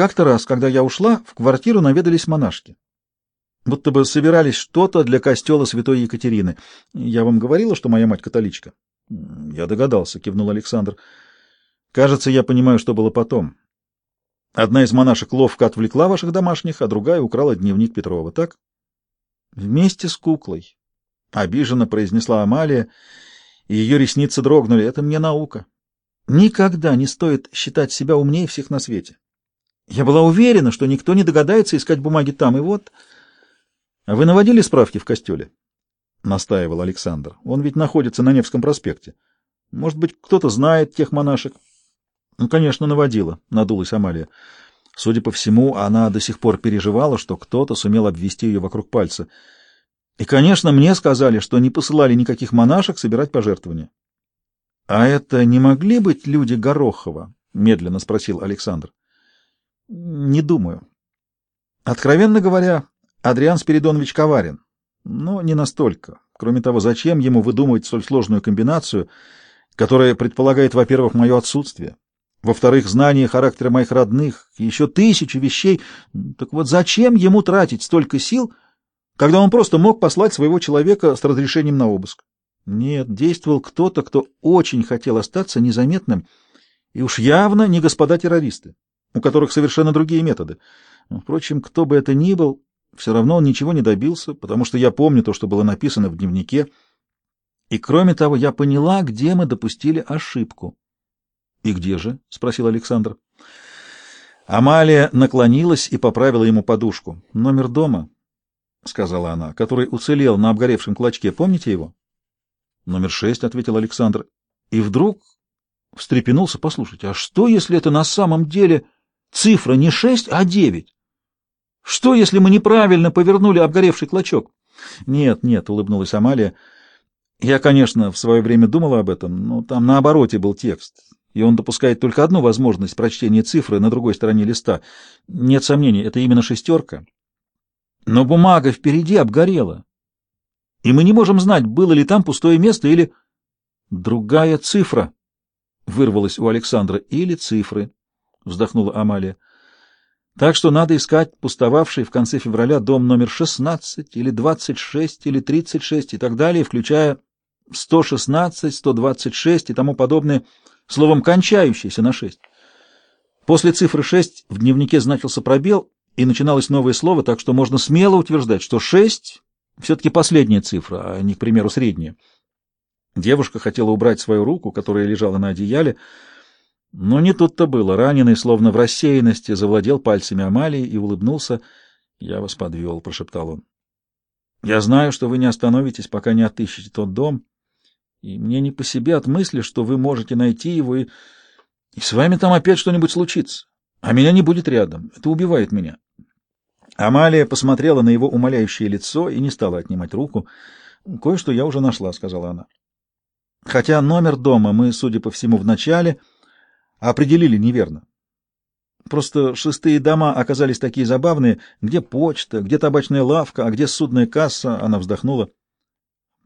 Как-то раз, когда я ушла, в квартиру наведались монашки. Будто бы собирались что-то для костела святой Екатерины. Я вам говорила, что моя мать католичка? — Я догадался, — кивнул Александр. — Кажется, я понимаю, что было потом. Одна из монашек ловко отвлекла ваших домашних, а другая украла дневник Петрова, так? — Вместе с куклой. Обиженно произнесла Амалия, и ее ресницы дрогнули. Это мне наука. Никогда не стоит считать себя умнее всех на свете. Я была уверена, что никто не догадается искать бумаги там, и вот... А вы наводили справки в костеле? — настаивал Александр. — Он ведь находится на Невском проспекте. Может быть, кто-то знает тех монашек? — Ну, конечно, наводила, — надулась Амалия. Судя по всему, она до сих пор переживала, что кто-то сумел обвести ее вокруг пальца. И, конечно, мне сказали, что не посылали никаких монашек собирать пожертвования. — А это не могли быть люди Горохова? — медленно спросил Александр. Не думаю. Откровенно говоря, Адриан Спиридонович коварен, но не настолько. Кроме того, зачем ему выдумывать столь сложную комбинацию, которая предполагает, во-первых, мое отсутствие, во-вторых, знание характера моих родных, еще тысячи вещей. Так вот, зачем ему тратить столько сил, когда он просто мог послать своего человека с разрешением на обыск? Нет, действовал кто-то, кто очень хотел остаться незаметным, и уж явно не господа террористы у которых совершенно другие методы. Впрочем, кто бы это ни был, все равно он ничего не добился, потому что я помню то, что было написано в дневнике. И кроме того, я поняла, где мы допустили ошибку. — И где же? — спросил Александр. Амалия наклонилась и поправила ему подушку. — Номер дома, — сказала она, — который уцелел на обгоревшем клочке. Помните его? — Номер шесть, — ответил Александр. И вдруг встрепенулся. — Послушайте, а что, если это на самом деле... Цифра не шесть, а девять. Что, если мы неправильно повернули обгоревший клочок? Нет, нет, улыбнулась Амалия. Я, конечно, в свое время думала об этом, но там на обороте был текст, и он допускает только одну возможность прочтения цифры на другой стороне листа. Нет сомнений, это именно шестерка. Но бумага впереди обгорела, и мы не можем знать, было ли там пустое место или... Другая цифра, — вырвалась у Александра, — или цифры. — вздохнула Амалия. Так что надо искать пустовавший в конце февраля дом номер 16 или 26 или 36 и так далее, включая 116, 126 и тому подобное, словом, кончающийся на 6. После цифры 6 в дневнике значился пробел, и начиналось новое слово, так что можно смело утверждать, что 6 все-таки последняя цифра, а не, к примеру, средняя. Девушка хотела убрать свою руку, которая лежала на одеяле, но не тут-то было. Раненый, словно в рассеянности, завладел пальцами Амалии и улыбнулся. «Я вас подвел», — прошептал он. «Я знаю, что вы не остановитесь, пока не отыщете тот дом, и мне не по себе от мысли, что вы можете найти его, и, и с вами там опять что-нибудь случится, а меня не будет рядом. Это убивает меня». Амалия посмотрела на его умоляющее лицо и не стала отнимать руку. «Кое-что я уже нашла», — сказала она. «Хотя номер дома мы, судя по всему, в начале...» определили неверно. Просто шестые дома оказались такие забавные. Где почта, где табачная лавка, а где судная касса, она вздохнула.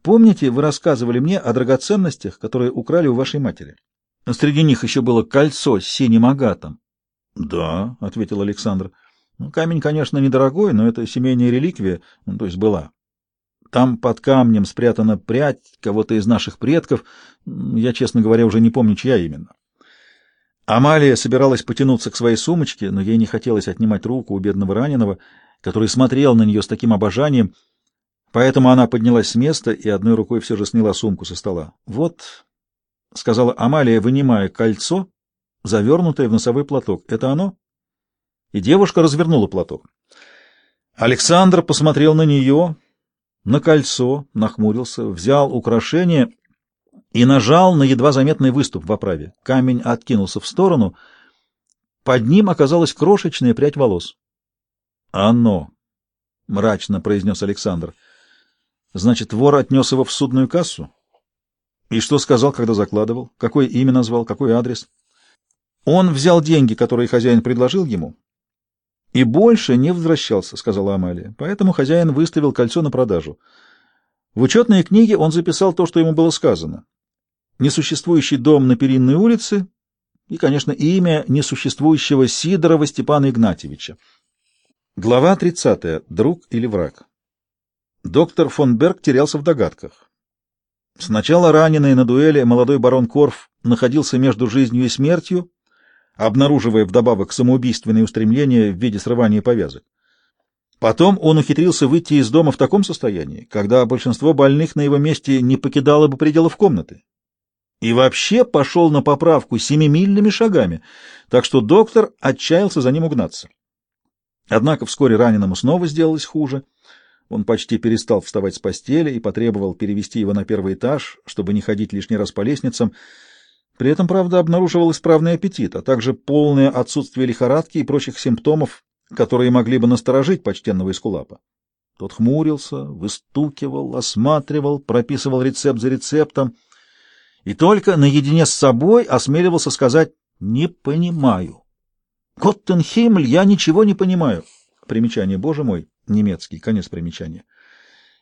Помните, вы рассказывали мне о драгоценностях, которые украли у вашей матери? Среди них еще было кольцо с синим агатом. — Да, — ответил Александр. Ну, — Камень, конечно, недорогой, но это семейная реликвия, ну, то есть была. Там под камнем спрятана прядь кого-то из наших предков. Я, честно говоря, уже не помню, чья именно. Амалия собиралась потянуться к своей сумочке, но ей не хотелось отнимать руку у бедного раненого, который смотрел на нее с таким обожанием, поэтому она поднялась с места и одной рукой все же сняла сумку со стола. «Вот», — сказала Амалия, вынимая кольцо, завернутое в носовой платок. «Это оно?» И девушка развернула платок. Александр посмотрел на нее, на кольцо, нахмурился, взял украшение и нажал на едва заметный выступ в оправе. Камень откинулся в сторону. Под ним оказалась крошечная прядь волос. «Оно!» — мрачно произнес Александр. «Значит, вор отнес его в судную кассу? И что сказал, когда закладывал? Какое имя назвал? Какой адрес?» «Он взял деньги, которые хозяин предложил ему, и больше не возвращался», — сказала Амалия. «Поэтому хозяин выставил кольцо на продажу. В учетные книги он записал то, что ему было сказано несуществующий дом на Перинной улице и, конечно, имя несуществующего Сидорова Степана Игнатьевича. Глава 30. Друг или враг? Доктор фон Берг терялся в догадках. Сначала раненый на дуэли молодой барон Корф находился между жизнью и смертью, обнаруживая вдобавок самоубийственные устремления в виде срывания повязок. Потом он ухитрился выйти из дома в таком состоянии, когда большинство больных на его месте не покидало бы пределов комнаты. И вообще пошел на поправку семимильными шагами, так что доктор отчаялся за ним угнаться. Однако вскоре раненому снова сделалось хуже. Он почти перестал вставать с постели и потребовал перевести его на первый этаж, чтобы не ходить лишний раз по лестницам. При этом, правда, обнаруживал исправный аппетит, а также полное отсутствие лихорадки и прочих симптомов, которые могли бы насторожить почтенного эскулапа. Тот хмурился, выстукивал, осматривал, прописывал рецепт за рецептом и только наедине с собой осмеливался сказать «не понимаю». «Готтенхиммель, я ничего не понимаю». Примечание, боже мой, немецкий, конец примечания.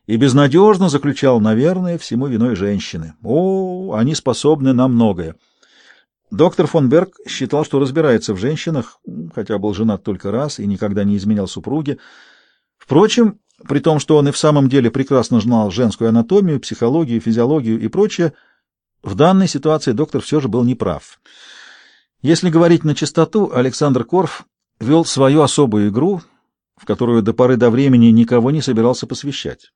И безнадежно заключал, наверное, всему виной женщины. О, они способны на многое. Доктор фон Берг считал, что разбирается в женщинах, хотя был женат только раз и никогда не изменял супруге. Впрочем, при том, что он и в самом деле прекрасно знал женскую анатомию, психологию, физиологию и прочее, в данной ситуации доктор все же был неправ. Если говорить на чистоту, Александр Корф вел свою особую игру, в которую до поры до времени никого не собирался посвящать.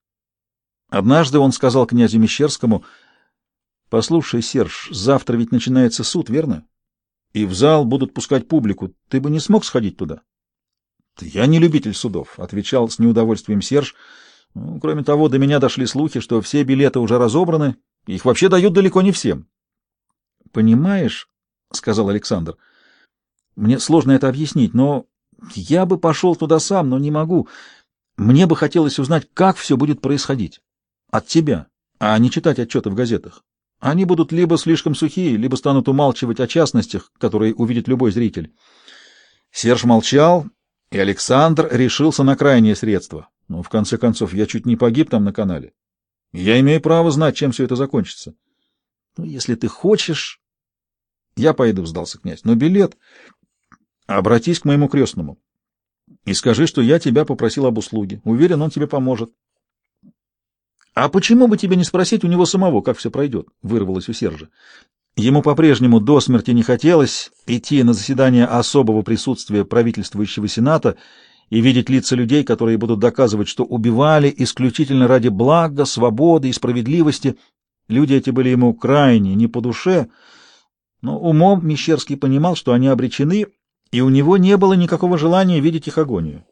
Однажды он сказал князю Мещерскому — Послушай, Серж, завтра ведь начинается суд, верно? И в зал будут пускать публику. Ты бы не смог сходить туда? Я не любитель судов, отвечал с неудовольствием Серж. Ну, кроме того, до меня дошли слухи, что все билеты уже разобраны, их вообще дают далеко не всем. Понимаешь, сказал Александр. Мне сложно это объяснить, но я бы пошел туда сам, но не могу. Мне бы хотелось узнать, как все будет происходить. От тебя, а не читать отчеты в газетах. Они будут либо слишком сухие, либо станут умалчивать о частностях, которые увидит любой зритель. Серж молчал, и Александр решился на крайнее средство. Но, в конце концов, я чуть не погиб там на канале. Я имею право знать, чем все это закончится. Ну, если ты хочешь... Я пойду, сдался князь. Но билет... Обратись к моему крестному и скажи, что я тебя попросил об услуге. Уверен, он тебе поможет. «А почему бы тебе не спросить у него самого, как все пройдет?» — вырвалось у Сержа. Ему по-прежнему до смерти не хотелось идти на заседание особого присутствия правительствующего Сената и видеть лица людей, которые будут доказывать, что убивали исключительно ради блага, свободы и справедливости. Люди эти были ему крайне не по душе, но умом Мещерский понимал, что они обречены, и у него не было никакого желания видеть их агонию.